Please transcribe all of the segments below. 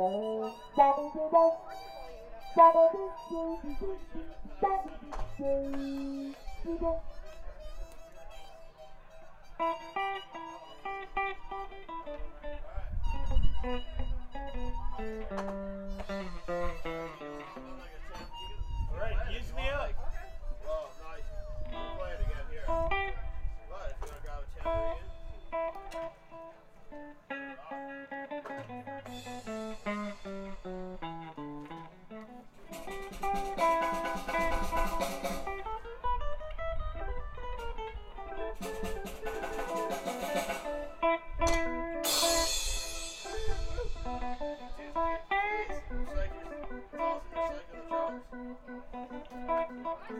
All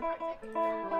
Thank you.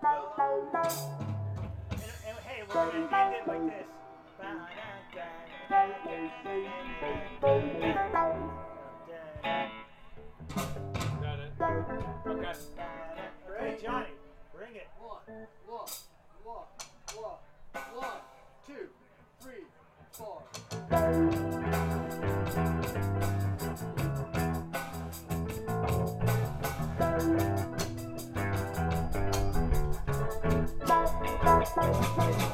Hey, we're gonna end it like this. Got it. Okay. Hey, Johnny, bring it. One, one, one, one, one, two, three, four. Bye.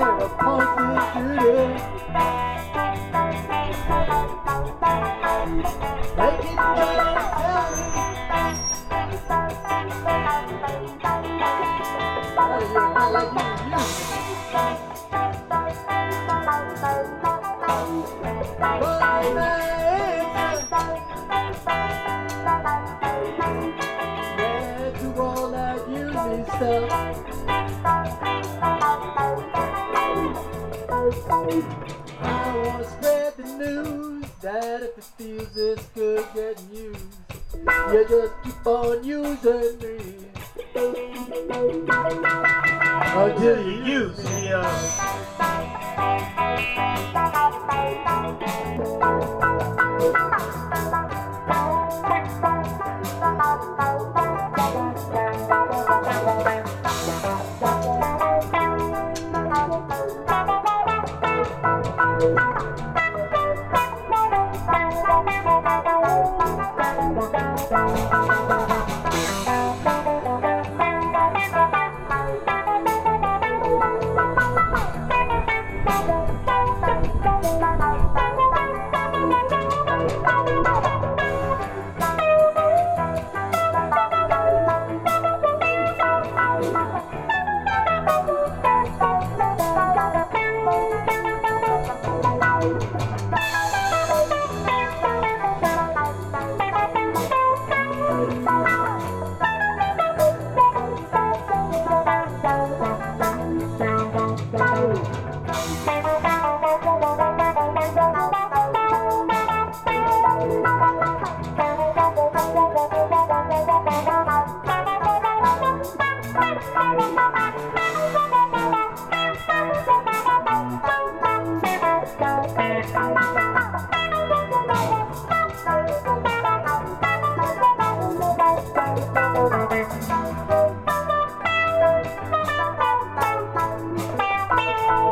我开始许愿。谢谢。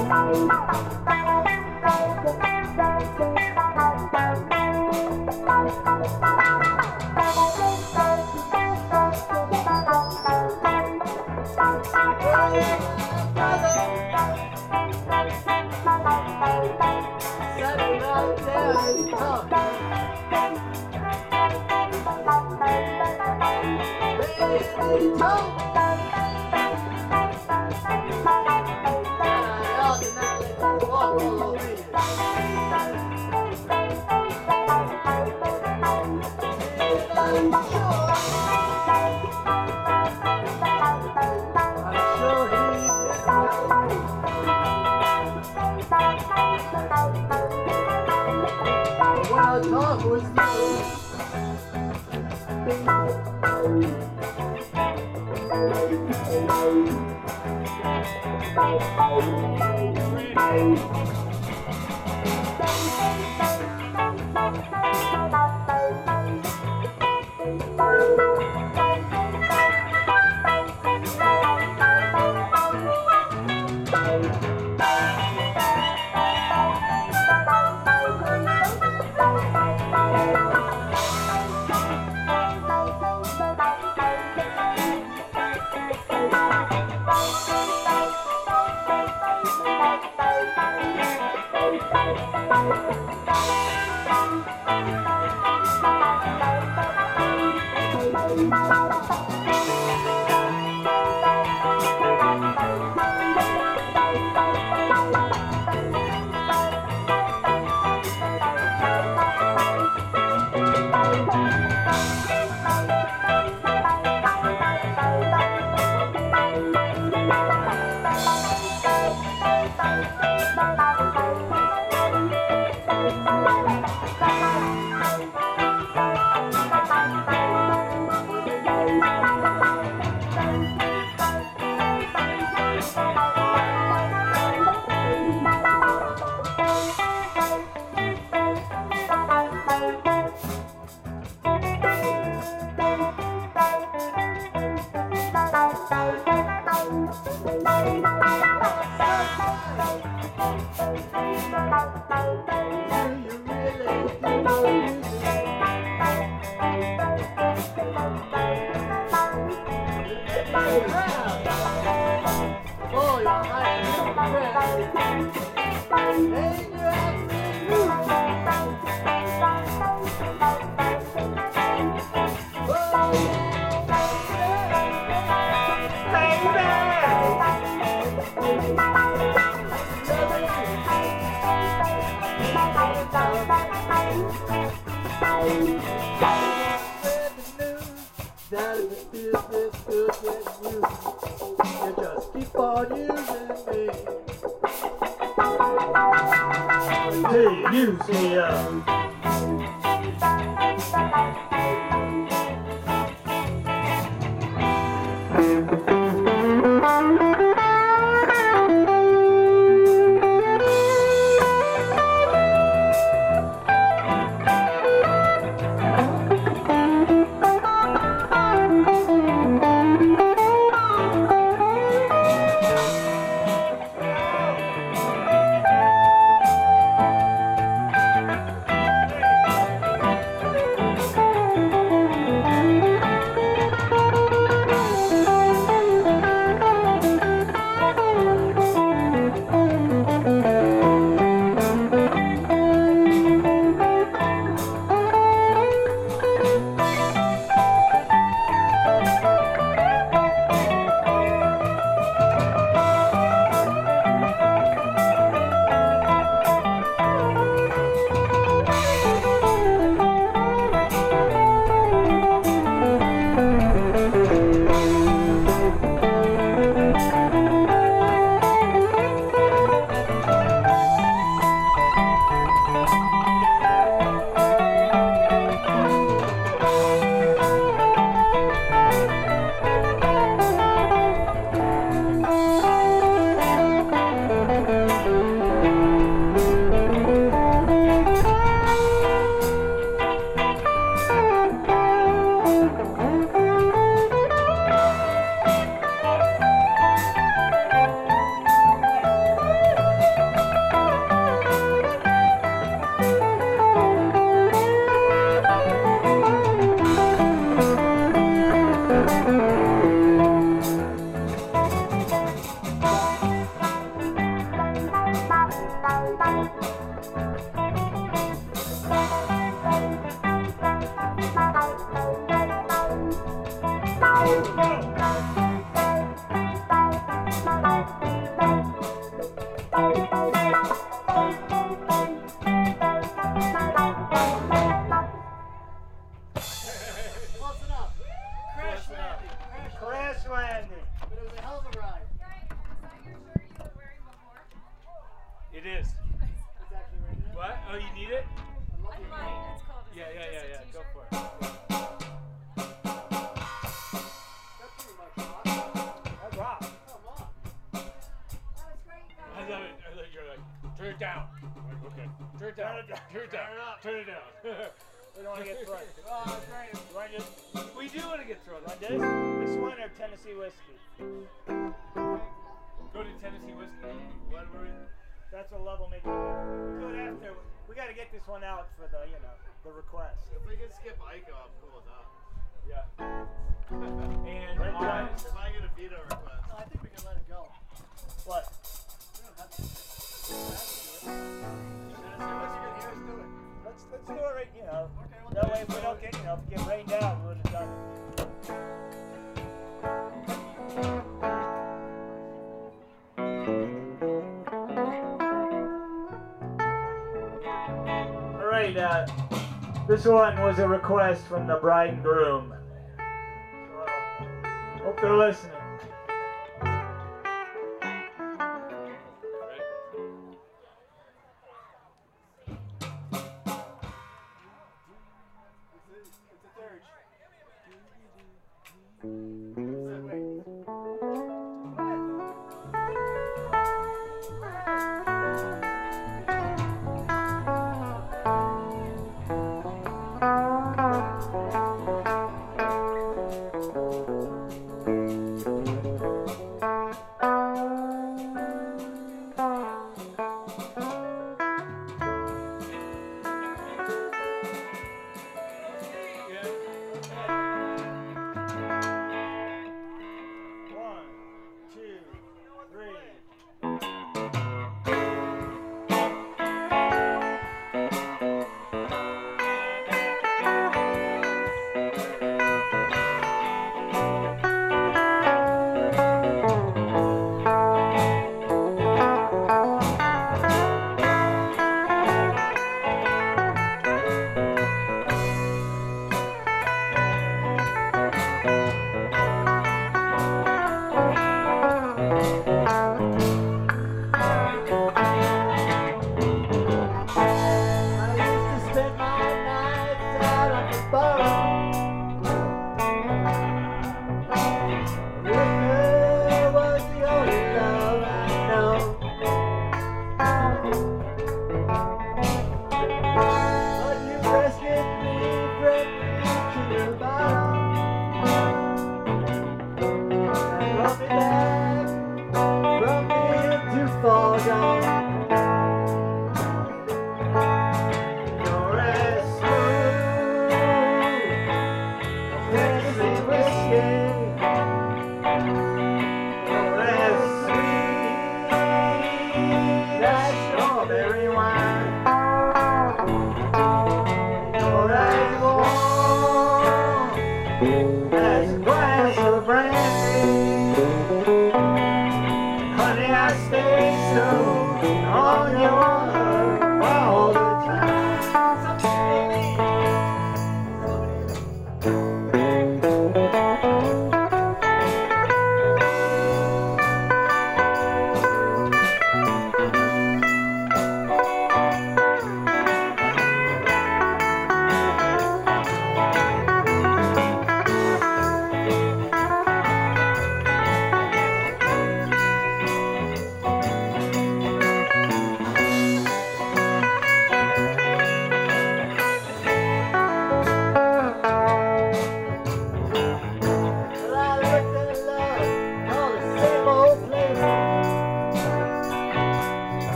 叮咚叮咚咚 the request. If we can skip Ico, oh, I'm cool with that. Yeah. and if I get a veto request. No, I think we can let it go. What? Let's do it. Right, you. Okay, well, that way, we don't get, you know, get rained out, This one was a request from the bride and groom. Hope they're listening.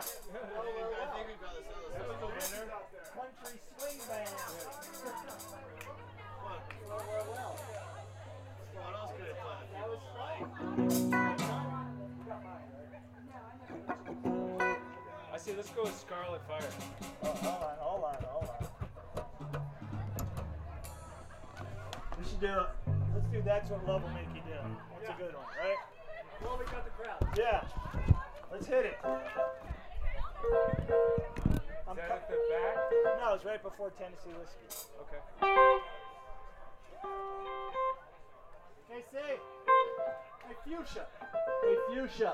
I think we've- I think we've got the set. That was the winner. Country swing band. What? What else could it play? That was fun. I say let's go with Scarlet Fire. Oh, hold on, hold on, hold on. We should do it. Let's do That's What Love Will Make You Do. That's a good one, right? Well, we got the crowd. Yeah. Let's hit it. Is I'm that at the back? no, it's right before Tennessee Whiskey. Okay. KC. Hey, Fuchsia. Hey, Fuchsia.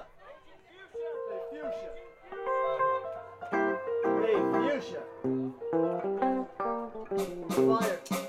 Hey, Fuchsia. Hey, Fuchsia. Fired.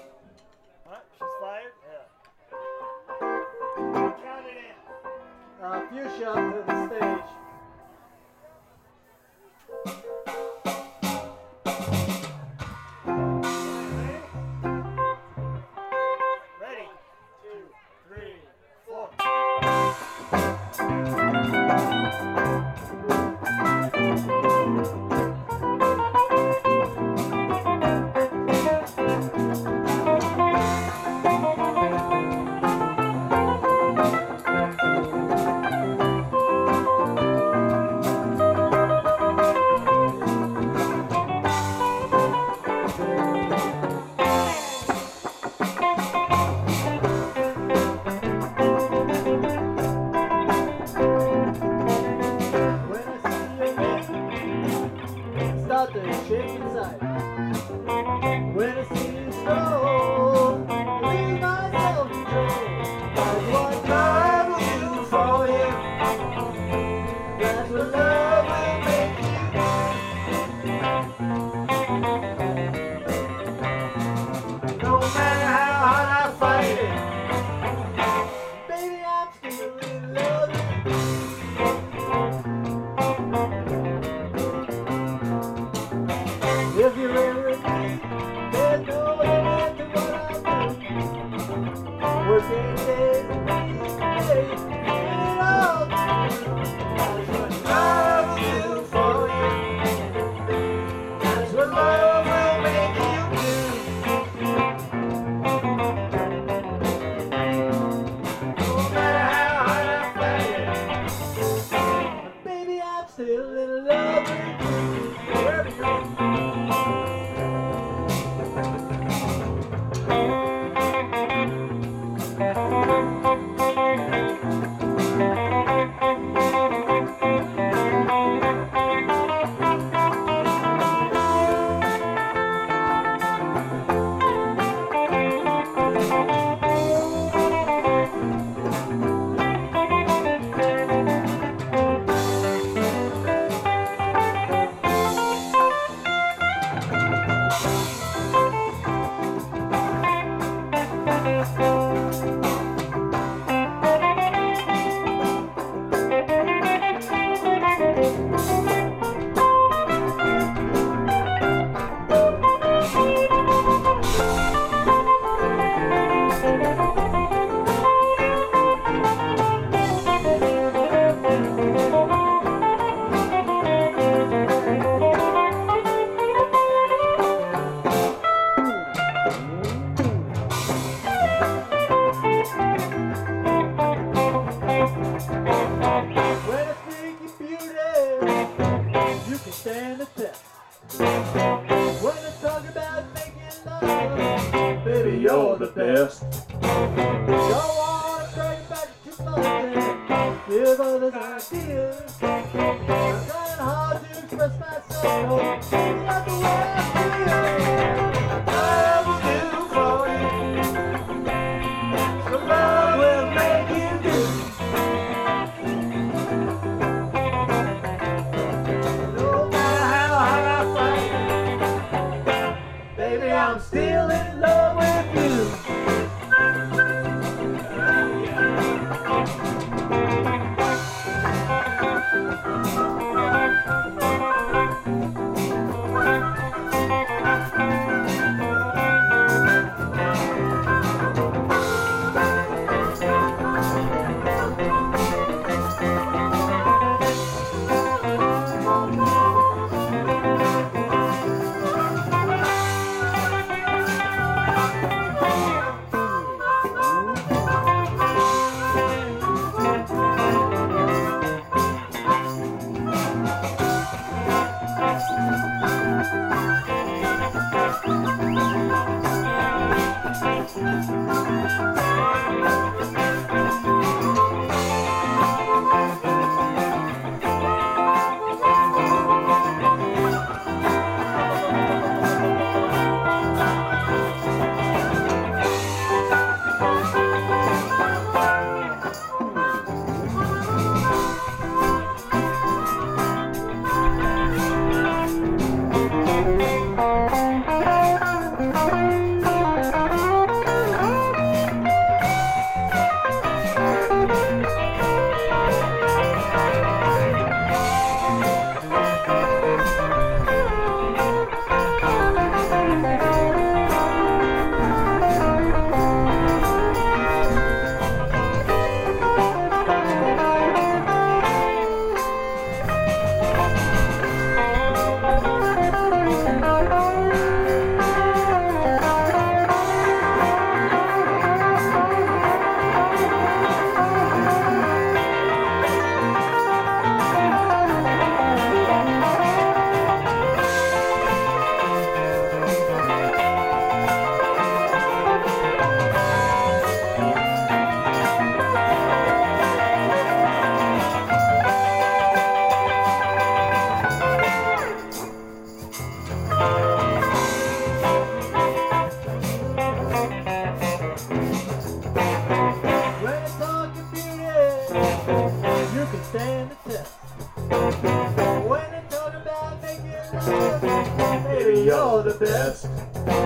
Best.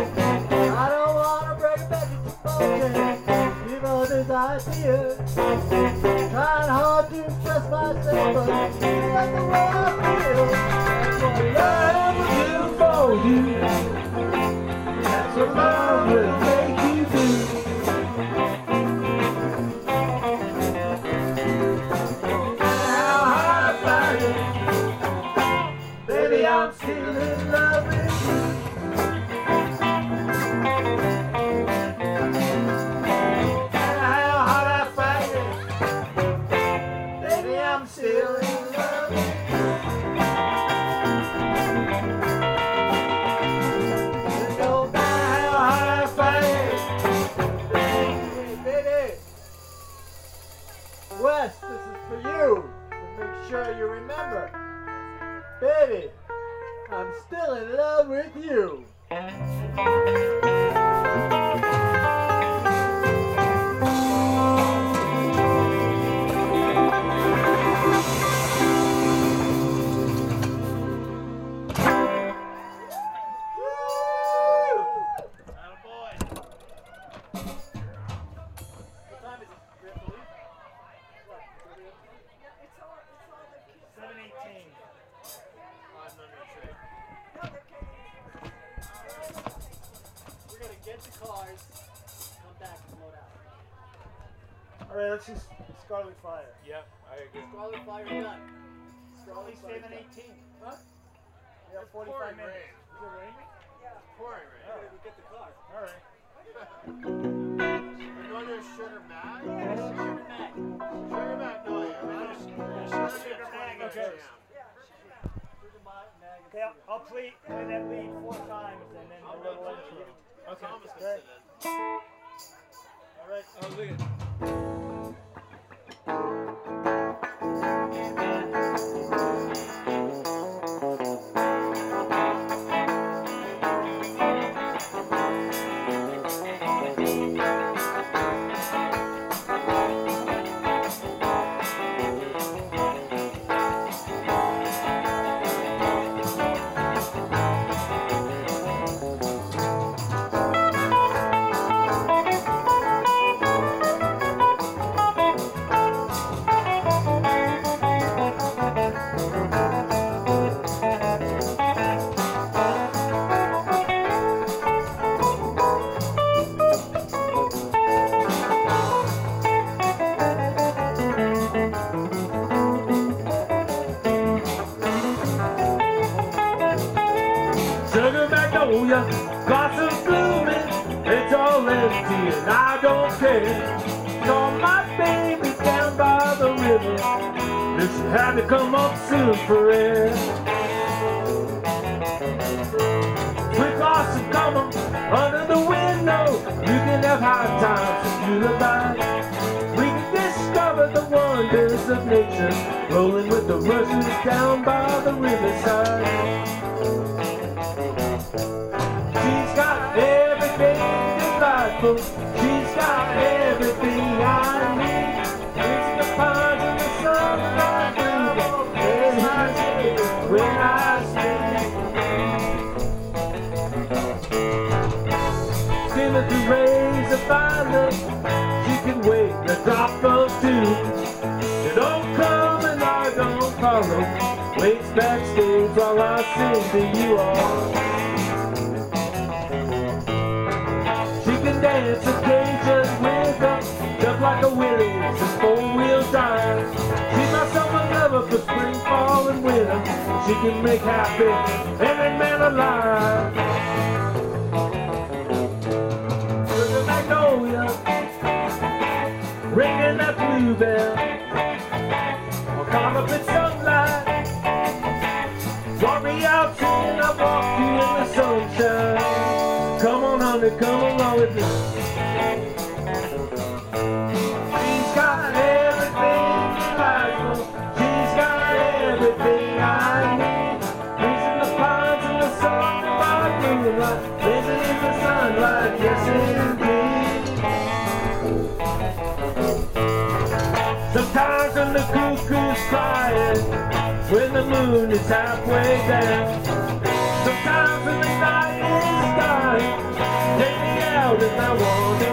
Okay. I'll, I'll play, play that lead four times and then a little intro. Okay. All right. Oh, look at it. Magnolia, blossoms blooming, it's all empty and I don't care. Saw my baby down by the river, knew she had to come up soon for air. Sweet blossom come under the window, you can have high times if you back. We can discover the wonders of nature, rolling with the rushes down by the riverside. Delightful. She's got everything I need. It's the pines and the sunlight. There's my baby when I. Skimming through rays of violet. She can wait a drop of two. She don't come and I don't follow. Waits backstage while I sing to you all. For spring, fall, and winter. She can make happy every man alive. Sugar magnolia, ringing that bluebell. I'll caught up in sunlight. Walk me out and I walk you in the sunshine. Come on, honey, come along with me. Moon is halfway down. Sometimes when the night is dying, take me out and I wander around.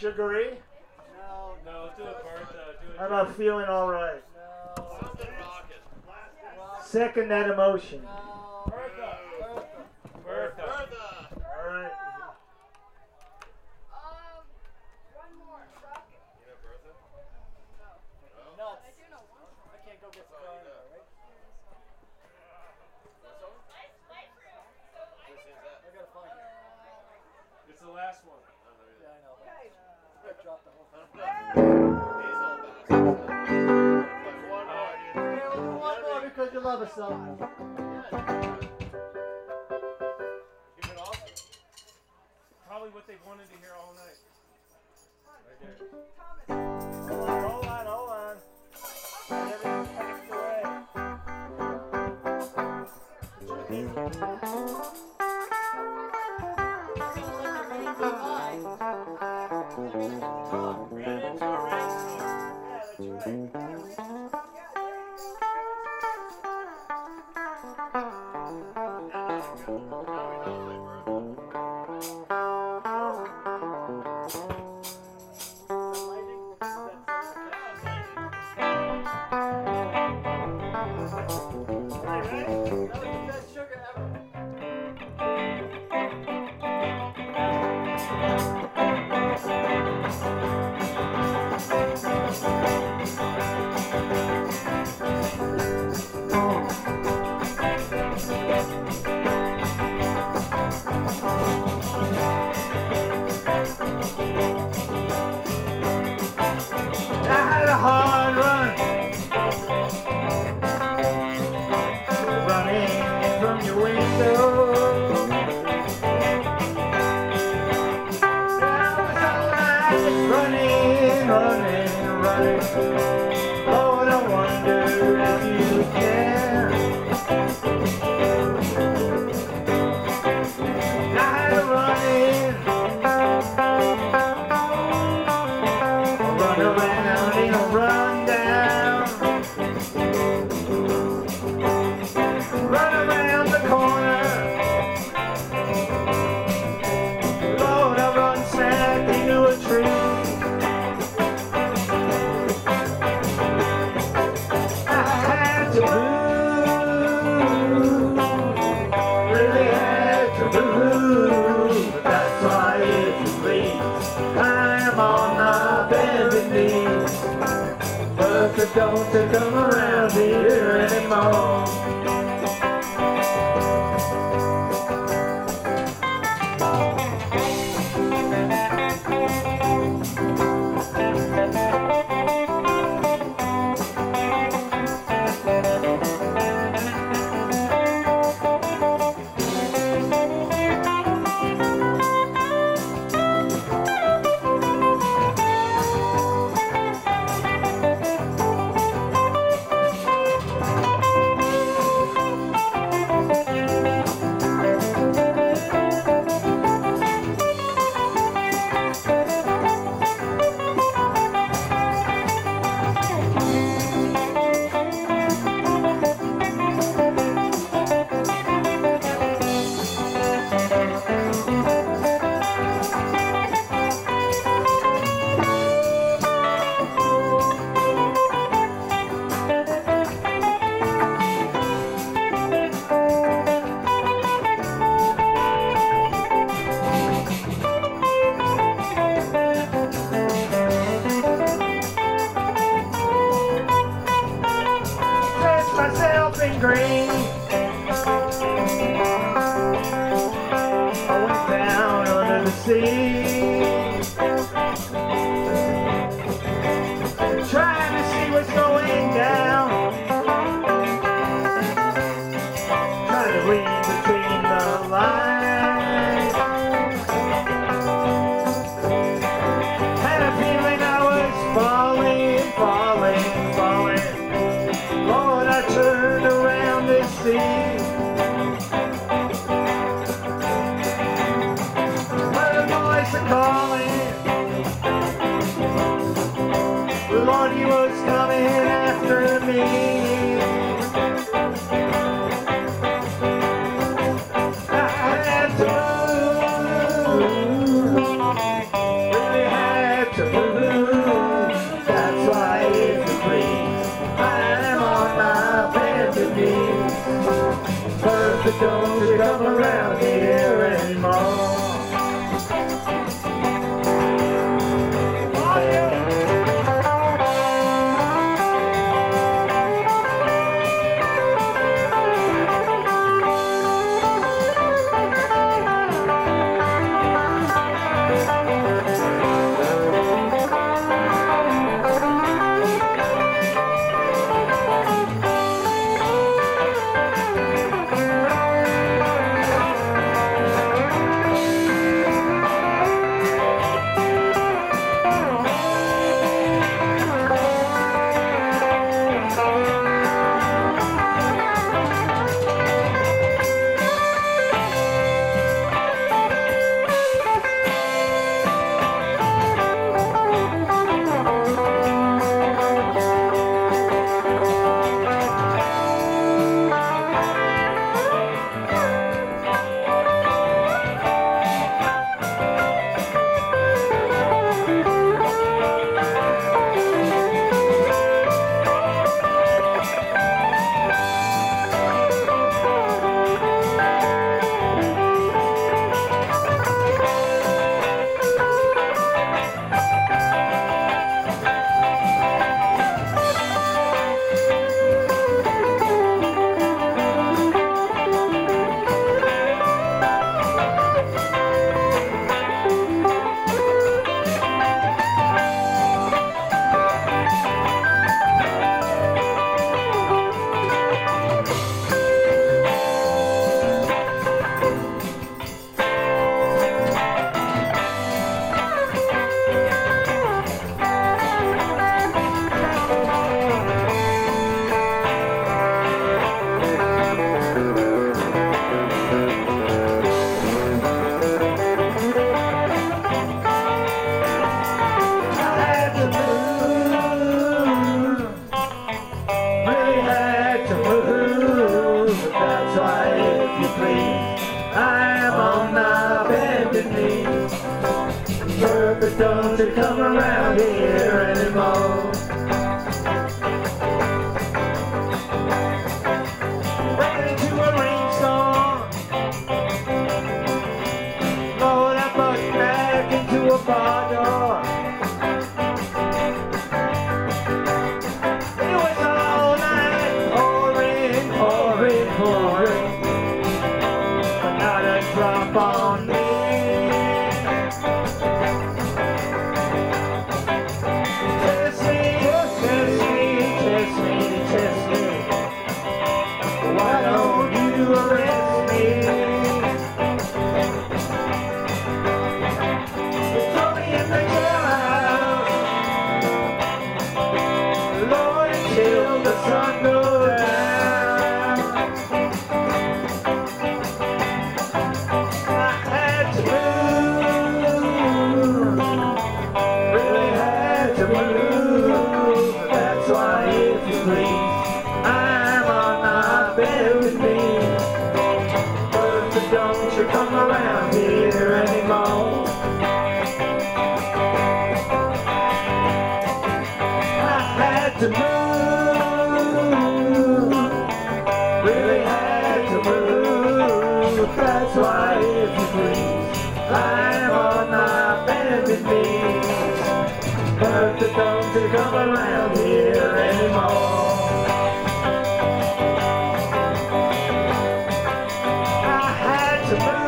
Sugary? No, no, do it, Bart. Uh, How about feeling all right? No. Second that emotion. No. Don't to come around here anymore. to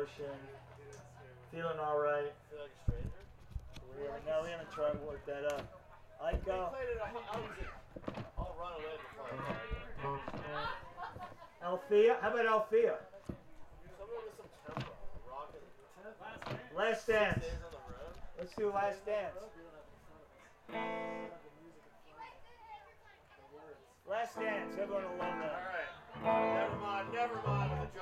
motion. Feeling all right. Feel like a stranger? we're gonna try and work that up. Uh, I go. I'll run away before Althea? How about Althea? Last dance. Last dance. Let's do last dance. Last dance. Everyone will love that. All right. Uh, never mind. Never mind. The.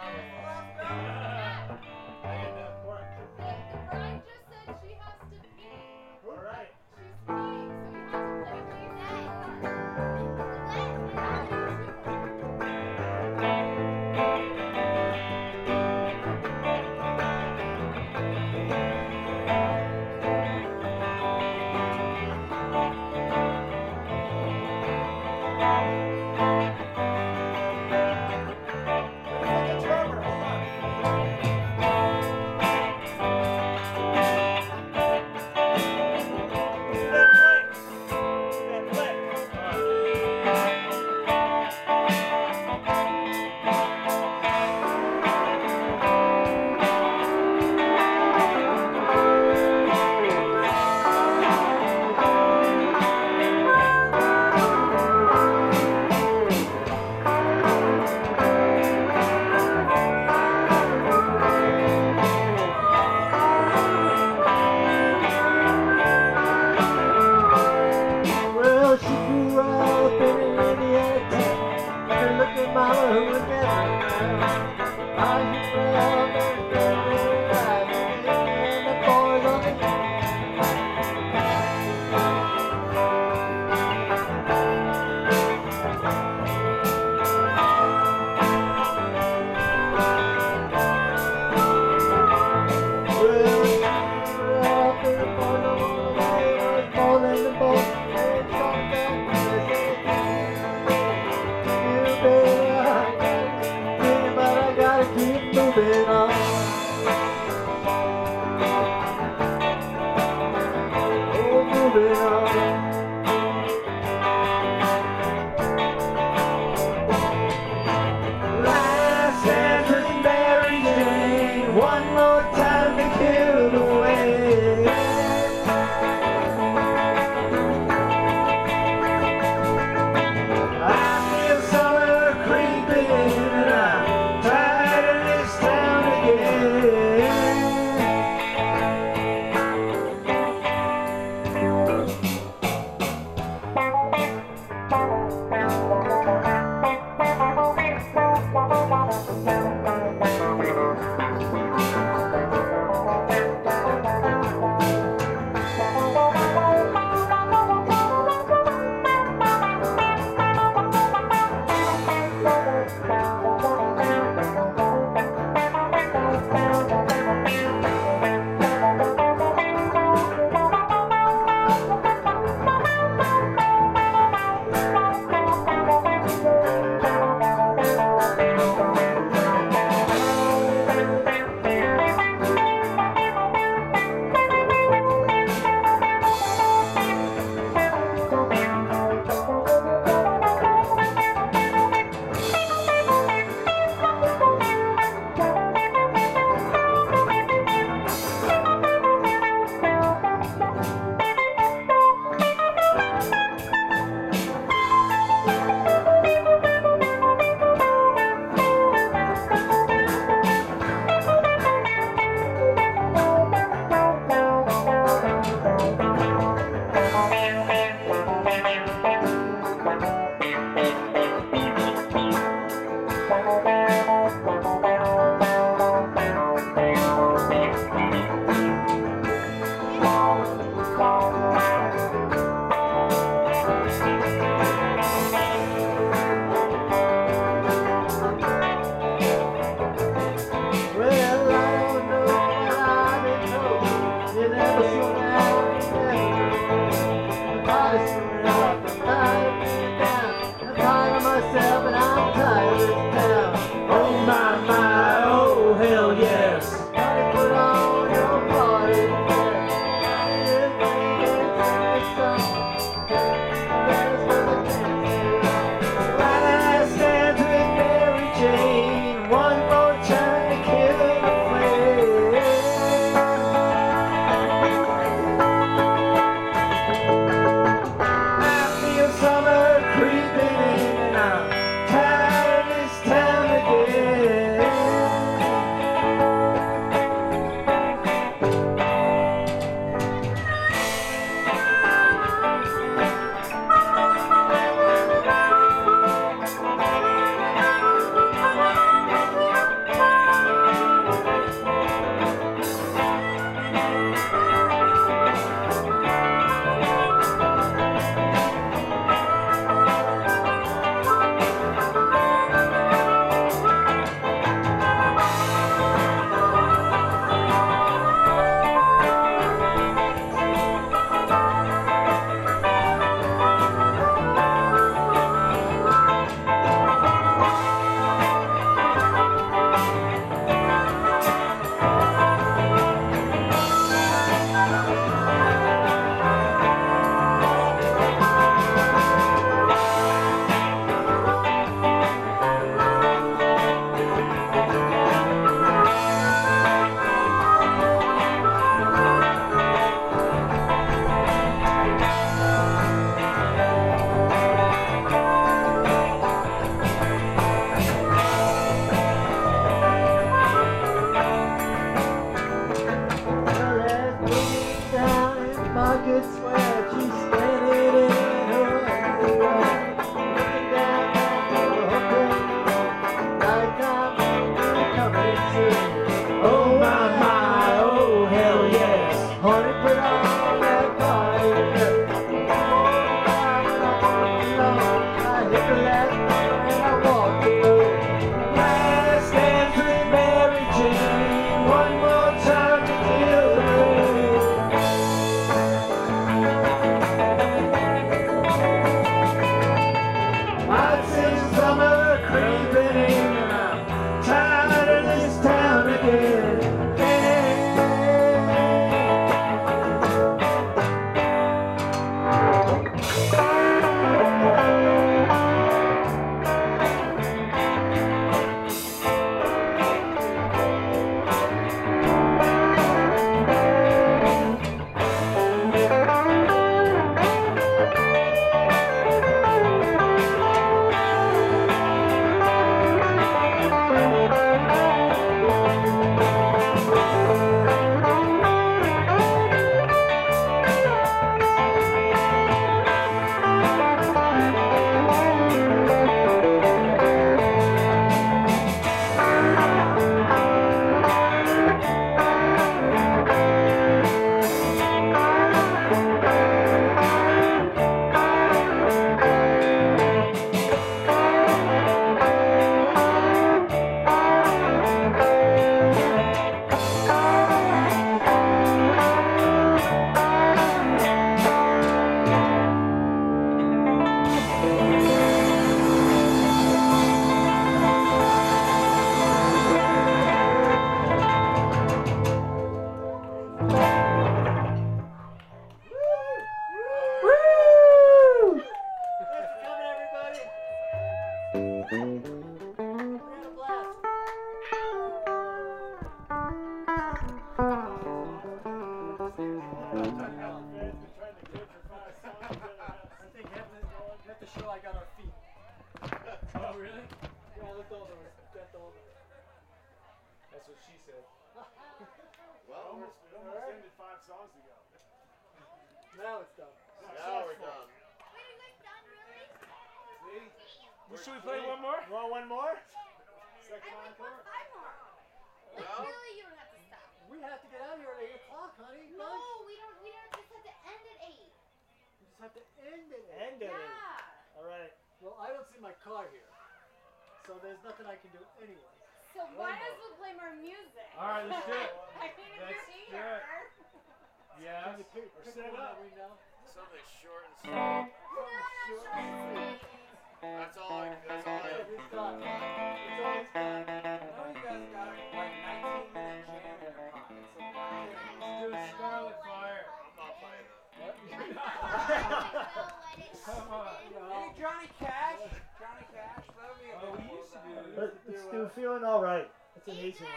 Let, let's do feeling all right. It's an He's easy one.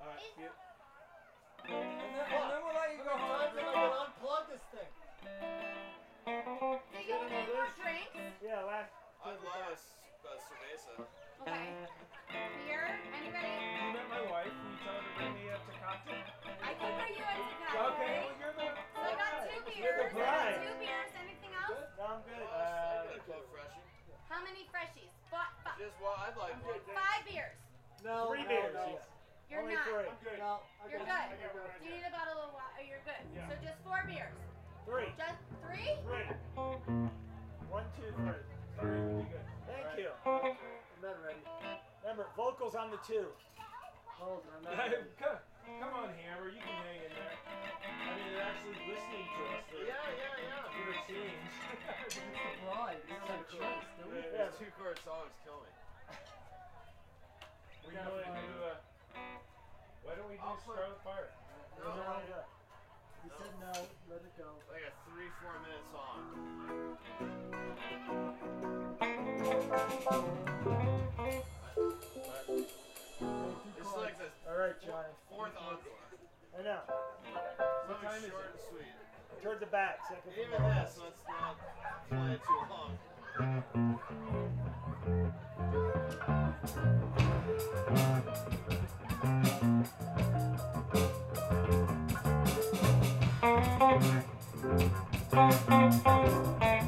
All right. He's yeah. And then, and then we'll let you go home. many times am I gonna unplug this thing? Do you need more drinks? Yeah, last. I'd love a, s- a cerveza. Okay. Beer? Anybody? You met my wife. Can you tell her to bring me a Tecate? I can bring you a Tecate. Okay. Well, you're the. So I got two You're the beers. I got bride. two beers. Anything else? No, I'm good. Oh, I got a cold freshie. How many freshies? Fi- fi- Just well, I'd like one. five beers. No, Three no, beers. no. yeah. You're Only not. three. I'm good. No, I You're got- good. I got one. Do you need a bottle of water? Oh, you're good. Yeah. So just four beers. Three. Just three? Three. One, two, three. Three would be good. Thank you. I'm not ready. Remember, vocals on the two. Hold on, I'm not ready. Come, come on, Hammer. You can hang in there. I mean, they're actually listening to us for, Yeah, yeah, yeah. for a change. It's the bride. We don't have a choice, do we? Yeah, two chord songs kill me. we know to do uh, Why don't we do I'll put- Scarlet Fire? What do you want to do? Said no, let it go. Like a three, four minute song. All right, Johnny. fourth encore. I know. Something time is short it? and sweet. Toward the back. Second Even this, let's not play it too long. Thank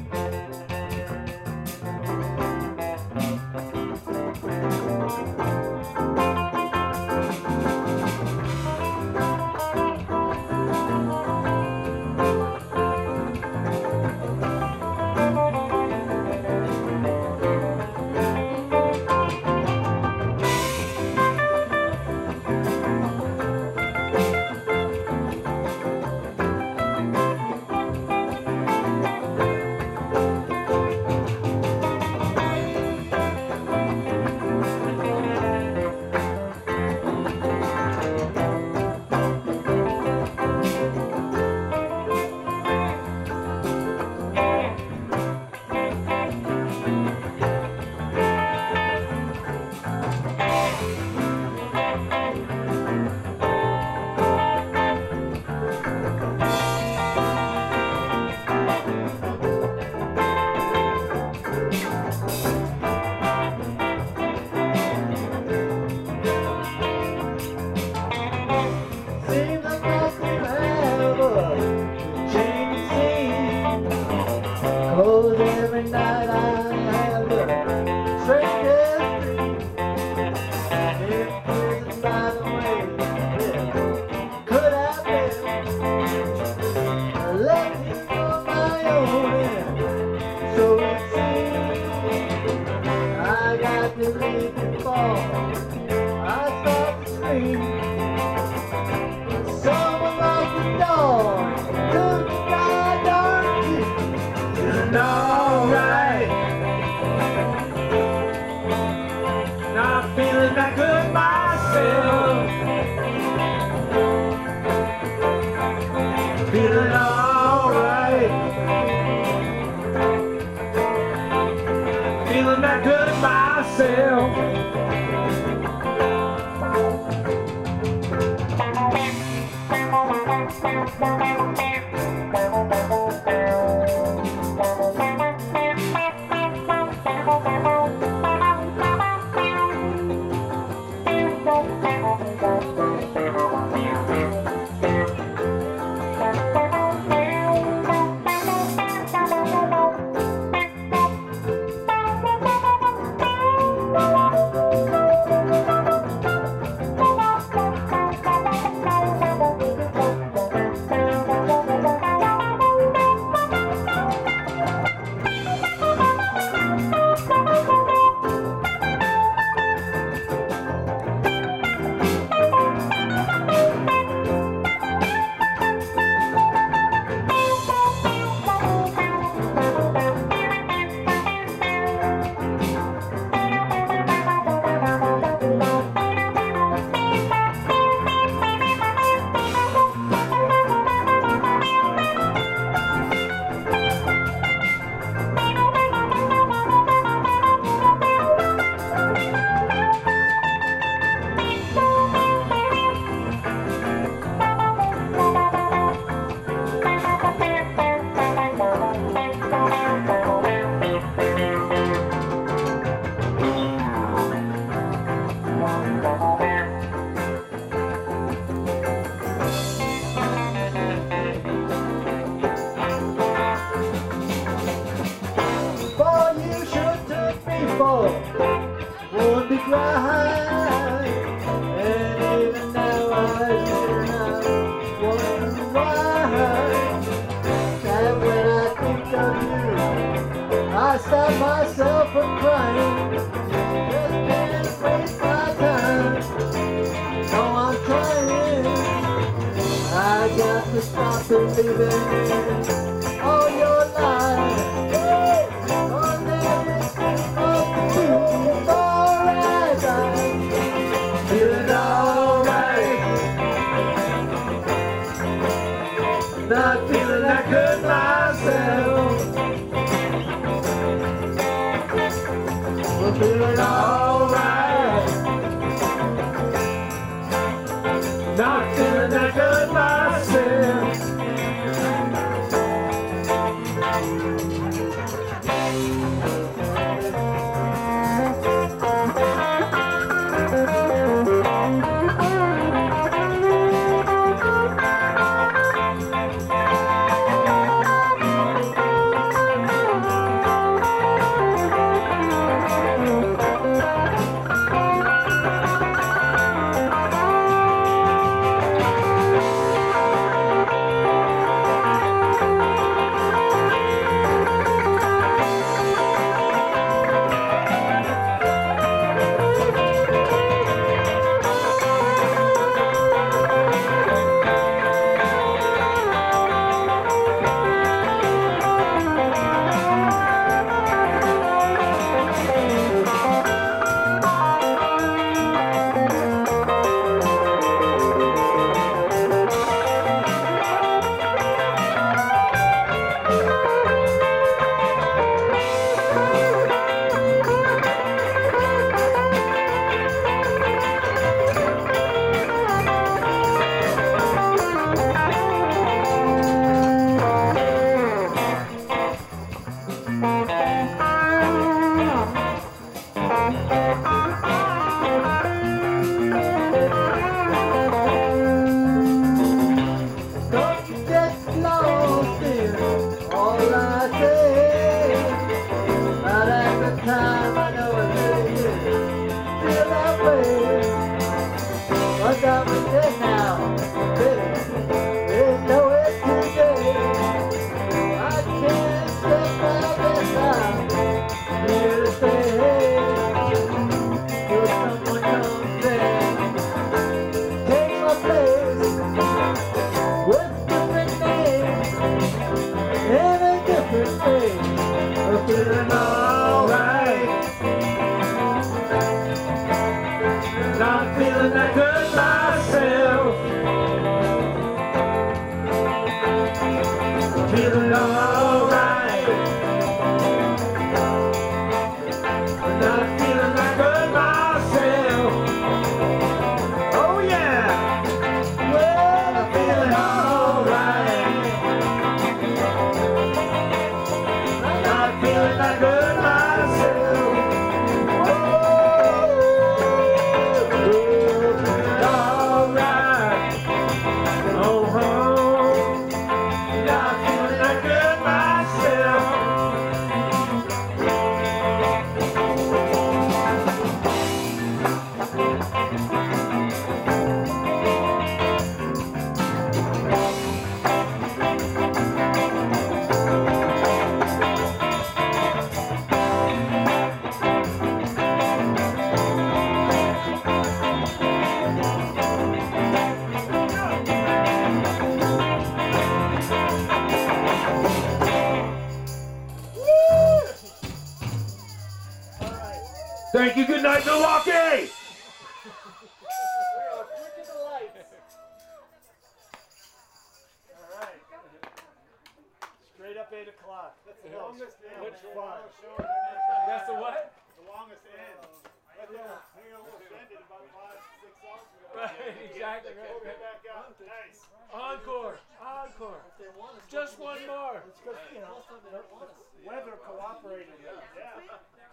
cooperating.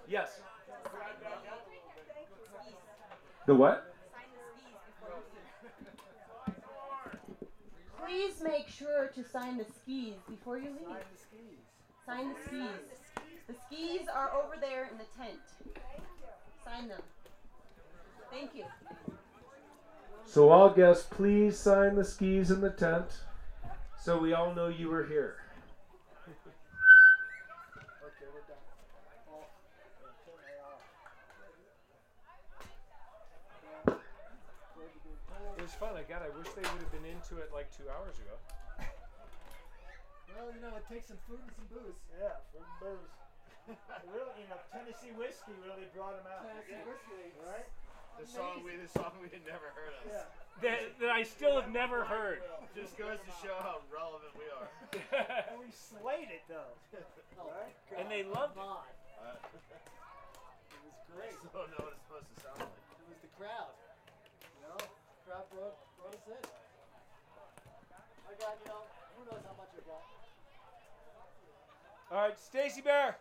Yes. The what? Please make sure to sign the skis before you leave. Sign the skis. The skis are over there in the tent. Sign them. Thank you. So all guests, please sign the skis in the tent so we all know you were here. fun. I got. I wish they would have been into it like two hours ago. well, you know, it takes some food and some booze. Yeah, food and booze. really, you know, Tennessee whiskey really brought them out. Tennessee yeah. whiskey, right? The song we the song we had never heard of. Yeah. That, that I still have never heard. Just goes to show how relevant we are. and we slayed it though. Oh, right? And they loved oh, it. Uh, it was great. I no, what it's supposed to sound like. It was the crowd. You know, who knows how much got. All right, Stacy Bear.